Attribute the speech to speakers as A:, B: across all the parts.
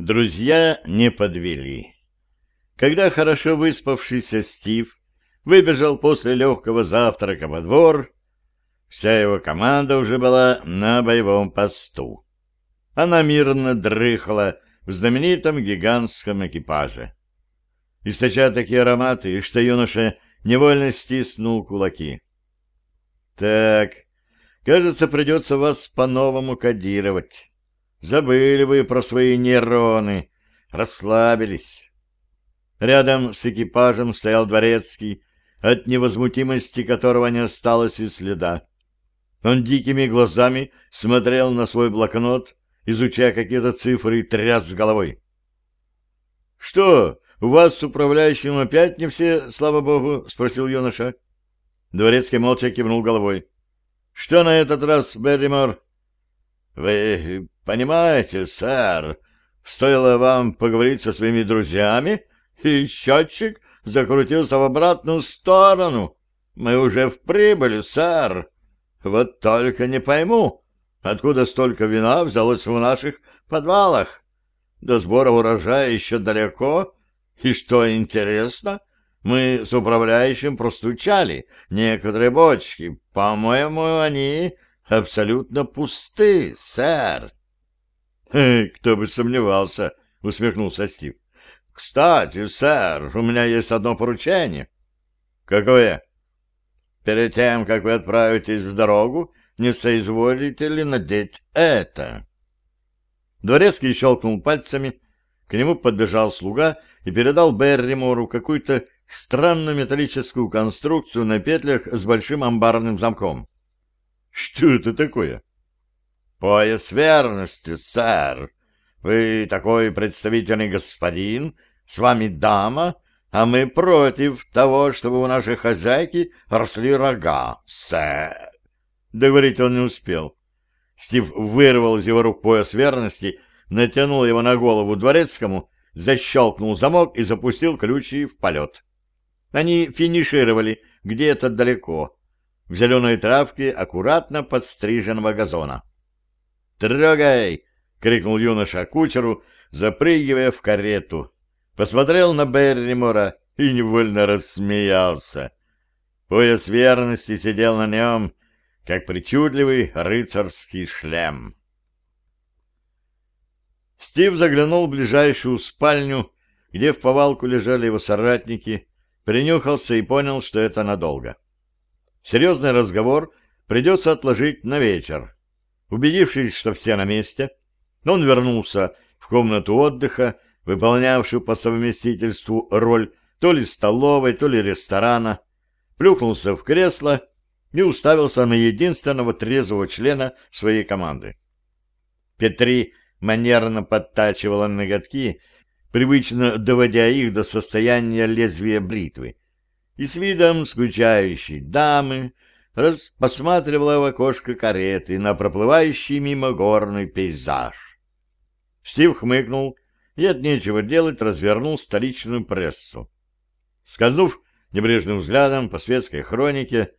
A: Друзья не подвели. Когда хорошо выспавшийся Стив выбежал после легкого завтрака во двор, вся его команда уже была на боевом посту. Она мирно дрыхала в знаменитом гигантском экипаже. Источая такие ароматы, что юноша невольно стиснул кулаки. «Так, кажется, придется вас по-новому кодировать». Забыли вы про свои нейроны, расслабились. Рядом с экипажем стоял дворецкий, от невозмутимости которого не осталось и следа. Он дикими глазами смотрел на свой блокнот, изучая какие-то цифры и тряс головой. — Что, у вас с управляющим опять не все, слава богу? — спросил юноша. Дворецкий молча кивнул головой. — Что на этот раз, Берримор? — Вы Понимаете, сэр, стоило вам поговорить со своими друзьями, и счетчик закрутился в обратную сторону. Мы уже в прибыли, сэр. Вот только не пойму, откуда столько вина взялось в наших подвалах. До сбора урожая еще далеко, и что интересно, мы с управляющим простучали некоторые бочки. По-моему, они абсолютно пусты, сэр.
B: «Кто бы сомневался», — усмехнулся Стив.
A: «Кстати, сэр, у меня есть одно поручение».
B: «Какое?»
A: «Перед тем, как вы отправитесь в дорогу, не соизволите ли надеть это?»
B: Дворецкий щелкнул пальцами, к нему подбежал слуга и передал Берримору какую-то странную металлическую конструкцию на петлях с большим амбарным замком. «Что это такое?»
A: «Пояс верности, сэр. Вы такой представительный господин, с вами дама, а мы против того, чтобы у нашей хозяйки росли рога, сэр».
B: Договорить он не успел. Стив вырвал из его рук пояс верности, натянул его на голову дворецкому, защелкнул замок и запустил ключи в полет. Они финишировали где-то далеко, в зеленой травке аккуратно подстриженного газона.
A: «Трогай!» — крикнул юноша кучеру, запрыгивая в карету. Посмотрел на Берримора и невольно рассмеялся. Пояс верности сидел на нем, как причудливый рыцарский шлем. Стив заглянул в ближайшую спальню, где в повалку лежали его соратники, принюхался и понял, что это надолго. Серьезный разговор придется отложить на вечер. Убедившись, что все на месте, он вернулся в комнату отдыха, выполнявшую по совместительству роль то ли столовой, то ли ресторана, плюхнулся в кресло и уставился на единственного трезвого члена своей команды. Петри манерно подтачивала ноготки, привычно доводя их до состояния лезвия бритвы, и с видом скучающей дамы посматривала в окошко кареты на проплывающий мимо горный пейзаж. Стив хмыкнул и от нечего делать развернул столичную прессу. Скользнув небрежным взглядом по светской хронике,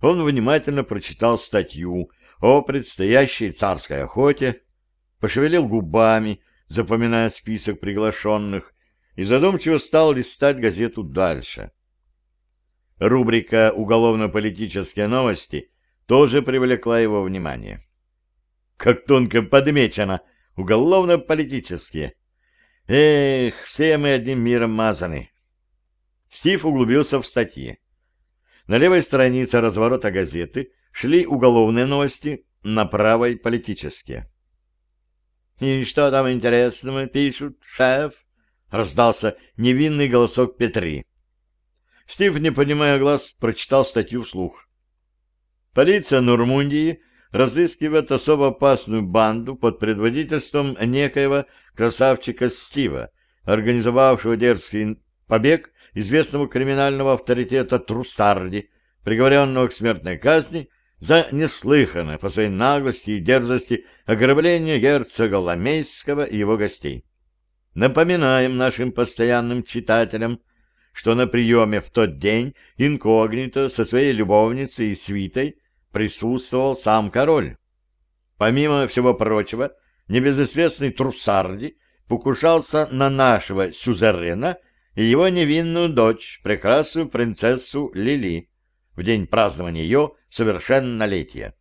A: он внимательно прочитал статью о предстоящей царской охоте, пошевелил губами, запоминая список приглашенных, и задумчиво стал листать газету дальше. Рубрика «Уголовно-политические новости» тоже привлекла его внимание. Как тонко подмечено «Уголовно-политические». Эх, все мы одним миром мазаны. Стив углубился в статьи. На левой странице разворота газеты шли уголовные новости, на правой — политические. «И что там интересного пишут, шеф?» — раздался невинный голосок Петри. Стив, не понимая глаз, прочитал статью вслух. Полиция Нурмундии разыскивает особо опасную банду под предводительством некоего красавчика Стива, организовавшего дерзкий побег известного криминального авторитета Трусарди, приговоренного к смертной казни за неслыханное по своей наглости и дерзости ограбление герцога Ламейского и его гостей. Напоминаем нашим постоянным читателям, что на приеме в тот день инкогнито со своей любовницей и свитой присутствовал сам король. Помимо всего прочего, небезызвестный Трусарди покушался на нашего сюзерена и его невинную дочь, прекрасную принцессу Лили, в день празднования ее совершеннолетия.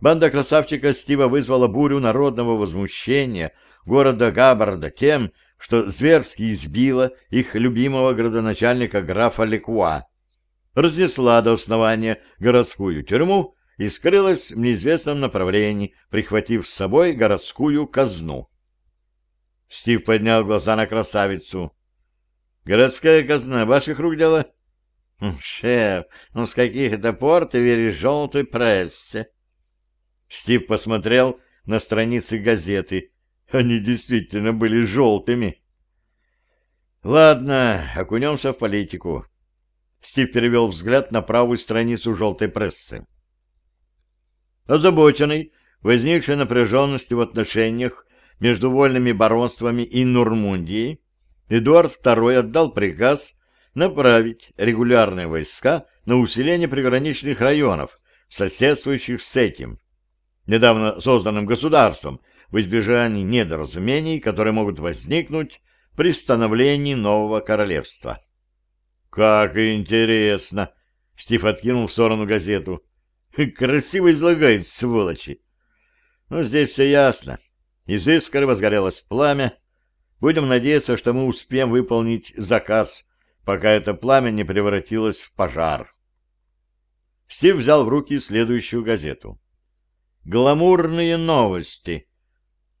A: Банда красавчика Стива вызвала бурю народного возмущения города Габбарда тем, что зверски избила их любимого градоначальника графа Лекуа, разнесла до основания городскую тюрьму и скрылась в неизвестном направлении, прихватив с собой городскую казну. Стив поднял глаза на красавицу. «Городская казна ваших рук дело?» «Шеф, ну с каких это пор ты веришь желтой прессе?» Стив посмотрел на страницы газеты. Они действительно были желтыми. «Ладно, окунемся в политику». Стив перевел взгляд на правую страницу желтой прессы. Озабоченный возникшей напряженностью в отношениях между вольными баронствами и Нурмундией, Эдуард II отдал приказ направить регулярные войска на усиление приграничных районов, соседствующих с этим, недавно созданным государством, в избежании недоразумений, которые могут возникнуть при становлении нового королевства. «Как интересно!» — Стив откинул в сторону газету. «Красиво излагают, сволочи!» «Ну, здесь все ясно. Из искры возгорелось пламя. Будем надеяться, что мы успеем выполнить заказ, пока это пламя не превратилось в пожар». Стив взял в руки следующую газету. «Гламурные новости».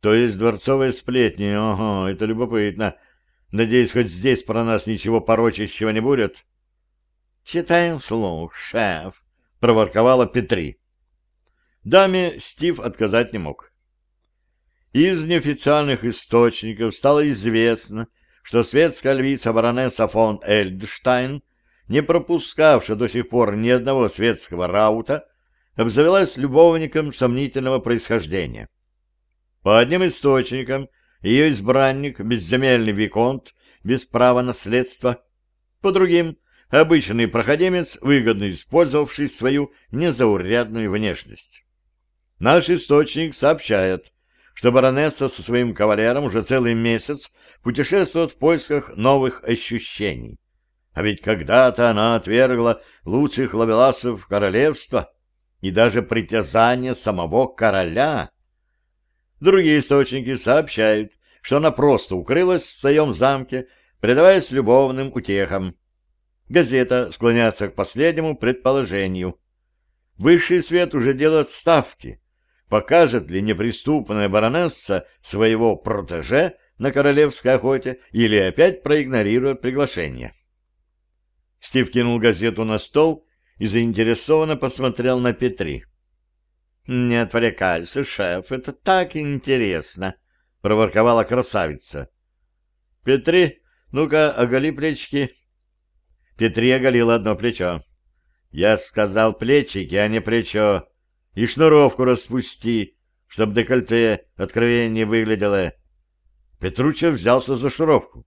A: То есть дворцовые сплетни. Ого, это любопытно. Надеюсь, хоть здесь про нас ничего порочащего не будет? Читаем вслух, шеф, проворковала Петри. Даме Стив отказать не мог. Из неофициальных источников стало известно, что светская львица баронесса фон Эльдштайн, не пропускавшая до сих пор ни одного светского раута, обзавелась любовником сомнительного происхождения. По одним источникам, ее избранник, безземельный виконт, без права наследства. По другим, обычный проходимец, выгодно использовавший свою незаурядную внешность. Наш источник сообщает, что баронесса со своим кавалером уже целый месяц путешествует в поисках новых ощущений. А ведь когда-то она отвергла лучших лавеласов королевства и даже притязания самого короля — Другие источники сообщают, что она просто укрылась в своем замке, предаваясь любовным утехам. Газета склоняется к последнему предположению. Высший свет уже делает ставки. Покажет ли неприступная баронесса своего протеже на королевской охоте или опять проигнорирует приглашение? Стив кинул газету на стол и заинтересованно посмотрел на Петри. «Не отвлекайся, шеф, это так интересно!» — проворковала красавица. «Петри, ну-ка, оголи плечики». Петри оголила одно плечо. «Я сказал плечики, а не плечо. И шнуровку распусти, чтоб декольте откровение выглядело». Петруча взялся за шнуровку.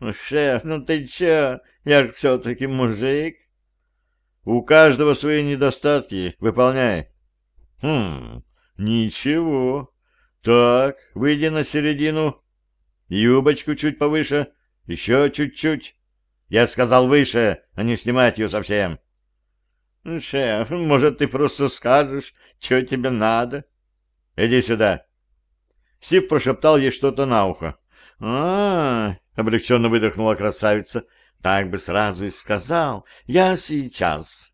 A: «Ну, шеф, ну ты чё? Я ж все-таки мужик». «У каждого свои недостатки. Выполняй». Хм, ничего. Так, выйди на середину. Юбочку чуть повыше. Еще чуть-чуть. Я сказал выше, а не снимать ее совсем. Шеф, может, ты просто скажешь, что тебе надо? Иди сюда. Стив прошептал ей что-то на ухо. а, -а, -а облегченно выдохнула красавица. Так бы сразу и сказал. Я сейчас.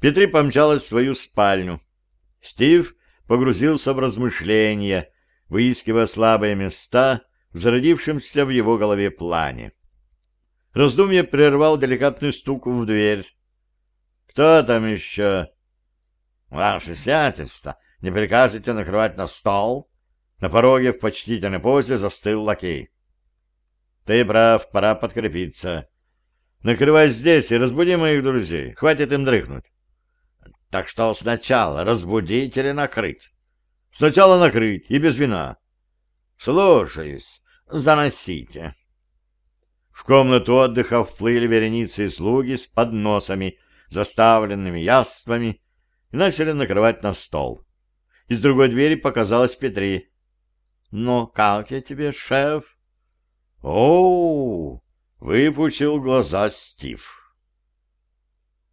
A: Петри помчалась в свою спальню. Стив погрузился в размышления, выискивая слабые места в зародившемся в его голове плане. Раздумье прервал деликатный стук в дверь. «Кто там еще?» «Ваше сиятельство, не прикажете накрывать на стол?» На пороге в почтительной позе застыл лакей. «Ты прав, пора подкрепиться. Накрывай здесь и разбуди моих друзей. Хватит им дрыхнуть. Так что сначала разбудить или накрыть? Сначала накрыть и без вина. Слушаюсь, заносите. В комнату отдыха вплыли вереницы и слуги с подносами, заставленными яствами, и начали накрывать на стол. Из другой двери показалась Петри.
B: «Ну, как я тебе, шеф?»
A: «Оу!» — выпучил глаза Стив.